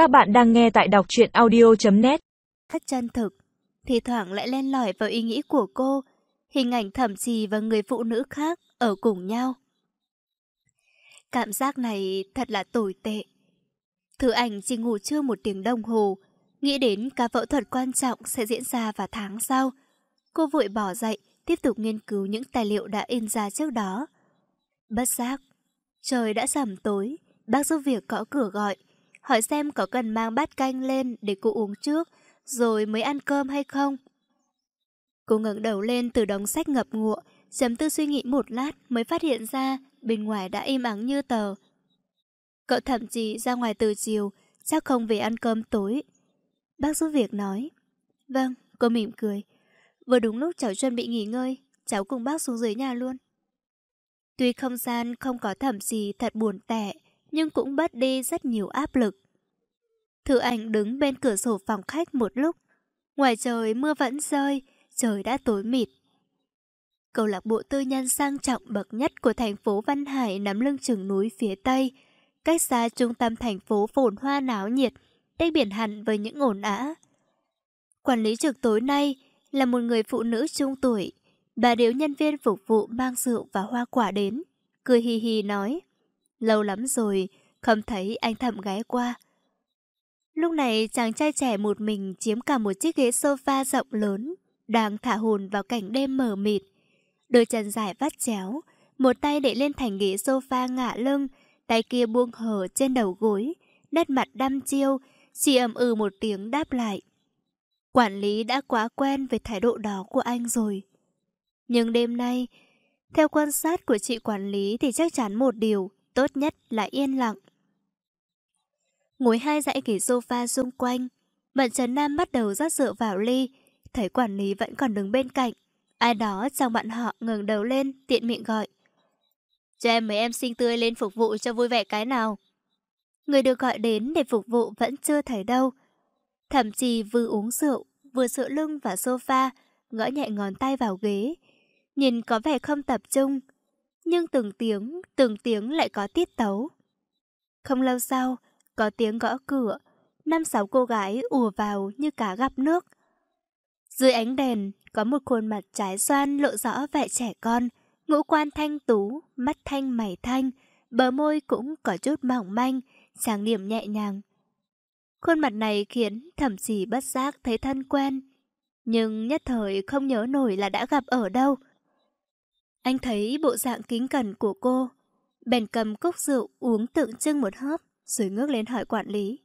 Các bạn đang nghe tại đọc truyện audio.net Thất chân thực, thì thoảng lại len lỏi vào ý nghĩ của cô, hình ảnh thẩm trì và người phụ nữ khác ở cùng nhau. Cảm giác này thật là tồi tệ. Thứ ảnh chỉ ngủ chưa một tiếng đồng hồ, nghĩ đến ca phẫu thuật quan trọng sẽ diễn ra vào tháng sau. Cô vội bỏ dậy, tiếp tục nghiên cứu những tài liệu đã in ra trước đó. Bất giác, trời đã sầm tối, bác giúp việc gõ cửa gọi, hỏi xem có cần mang bát canh lên để cô uống trước, rồi mới ăn cơm hay không. Cô ngẩng đầu lên từ đống sách ngập ngụa, chấm tư suy nghĩ một lát mới phát hiện ra bên ngoài đã im ắng như tờ. Cậu thậm chí ra ngoài từ chiều, chắc không về ăn cơm tối. Bác giúp việc nói. Vâng, cô mỉm cười. Vừa đúng lúc cháu chuẩn bị nghỉ ngơi, cháu cùng bác xuống dưới nhà luôn. Tuy không gian không có thẩm gì thật buồn tẻ, nhưng cũng bớt đi rất nhiều áp lực. Thư ảnh đứng bên cửa sổ phòng khách một lúc. Ngoài trời mưa vẫn rơi, trời đã tối mịt. Câu lạc bộ tư nhân sang trọng bậc nhất của thành phố Văn Hải nắm lưng chừng núi phía Tây, cách xa trung tâm thành phố phồn hoa náo nhiệt, tách biển hẳn với những ồn ã. Quản lý trực tối nay là một người phụ nữ trung tuổi. Bà điếu nhân viên phục vụ mang rượu và hoa quả đến, cười hì hì nói. Lâu lắm rồi, không thấy anh thầm ghé qua. Lúc này chàng trai trẻ một mình chiếm cả một chiếc ghế sofa rộng lớn, đang thả hồn vào cảnh đêm mờ mịt. Đôi chân dài vắt chéo, một tay để lên thành ghế sofa ngả lưng, tay kia buông hở trên đầu gối, nét mặt đăm chiêu, chỉ ầm ừ một tiếng đáp lại. Quản lý đã quá quen với thái độ đó của anh rồi. Nhưng đêm nay, theo quan sát của chị quản lý thì chắc chắn một điều, tốt nhất là yên lặng. Ngồi hai dãy ghế sofa xung quanh, Mận Trấn Nam bắt đầu rót rượu vào ly, thấy quản lý vẫn còn đứng bên cạnh. Ai đó trong bạn họ ngừng đầu lên, tiện miệng gọi. Cho em mấy em xinh tươi lên phục vụ cho vui vẻ cái nào. Người được gọi đến để phục vụ vẫn chưa thấy đâu. Thậm chí vừa uống rượu, vừa sửa lưng vào sofa, gõ nhẹ ngón tay vào ghế. Nhìn có vẻ không tập trung, nhưng từng tiếng, từng tiếng lại có tiết tấu. Không lâu sau, có tiếng gõ cửa, năm sáu cô gái ùa vào như cá gặp nước. Dưới ánh đèn, có một khuôn mặt trái xoan lộ rõ vẻ trẻ con, ngũ quan thanh tú, mắt thanh mày thanh, bờ môi cũng có chút mỏng manh, trang điểm nhẹ nhàng. Khuôn mặt này khiến thẩm chỉ bất giác thấy thân quen, nhưng nhất thời không nhớ nổi là đã gặp ở đâu. Anh thấy bộ dạng kính cẩn của cô, bèn cầm cốc rượu uống tượng trưng một hớp, rồi ngước lên hỏi quản lý.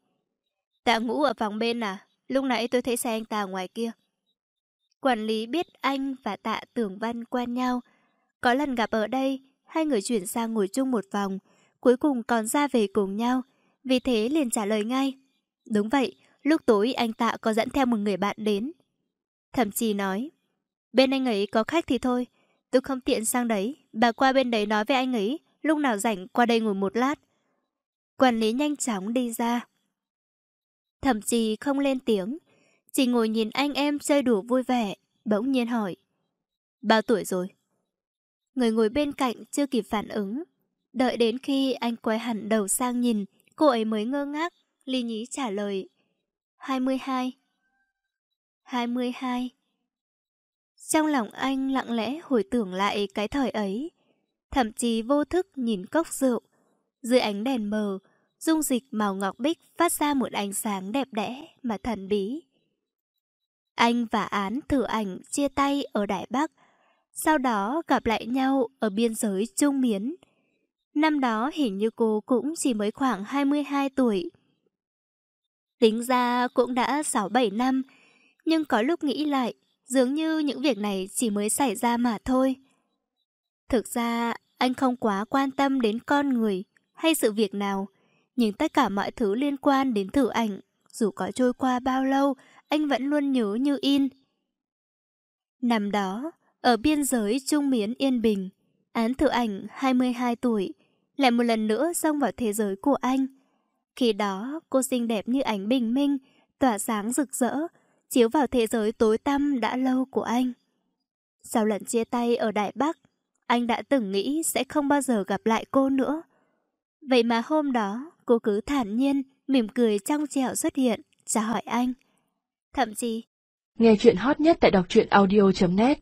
Tạ ngũ ở phòng bên à? Lúc nãy tôi thấy xe anh ta ngoài kia. Quản lý biết anh và tạ tưởng văn quen nhau. Có lần gặp ở đây, hai người chuyển sang ngồi chung một phòng, cuối cùng còn ra về cùng nhau, vì thế liền trả lời ngay. Đúng vậy, lúc tối anh tạ có dẫn theo một người bạn đến. Thậm chí nói, bên anh ấy có khách thì thôi, tôi không tiện sang đấy, bà qua bên đấy nói với anh ấy, lúc nào rảnh qua đây ngồi một lát. Quản lý nhanh chóng đi ra. Thậm chí không lên tiếng, chỉ ngồi nhìn anh em chơi đùa vui vẻ, bỗng nhiên hỏi. Bao tuổi rồi? Người ngồi bên cạnh chưa kịp phản ứng. Đợi đến khi anh quay hẳn đầu sang nhìn, cô ấy mới ngơ ngác, ly nhí trả lời. 22 22 trong lòng anh lặng lẽ hồi tưởng lại cái thời ấy, thậm chí vô thức nhìn cốc rượu. Dưới ánh đèn mờ, dung dịch màu ngọc bích phát ra một ánh sáng đẹp đẽ mà thần bí. Anh và Án thử ảnh chia tay ở Đại Bắc, sau đó gặp lại nhau ở biên giới Trung Miến. Năm đó hình như cô cũng chỉ mới khoảng 22 tuổi. Tính ra cũng đã 6-7 năm, nhưng có lúc nghĩ lại, dường như những việc này chỉ mới xảy ra mà thôi. Thực ra, anh không quá quan tâm đến con người hay sự việc nào, nhưng tất cả mọi thứ liên quan đến thử ảnh, dù có trôi qua bao lâu, anh vẫn luôn nhớ như in. Năm đó, ở biên giới Trung Miến Yên Bình, án thử ảnh 22 tuổi, lại một lần nữa xông vào thế giới của anh. Khi đó, cô xinh đẹp như ánh bình minh, tỏa sáng rực rỡ, chiếu vào thế giới tối tăm đã lâu của anh. Sau lần chia tay ở Đại Bắc, anh đã từng nghĩ sẽ không bao giờ gặp lại cô nữa. Vậy mà hôm đó, cô cứ thản nhiên, mỉm cười trong trẻo xuất hiện, chào hỏi anh. Thậm chí, nghe chuyện hot nhất tại đọc truyện audio.net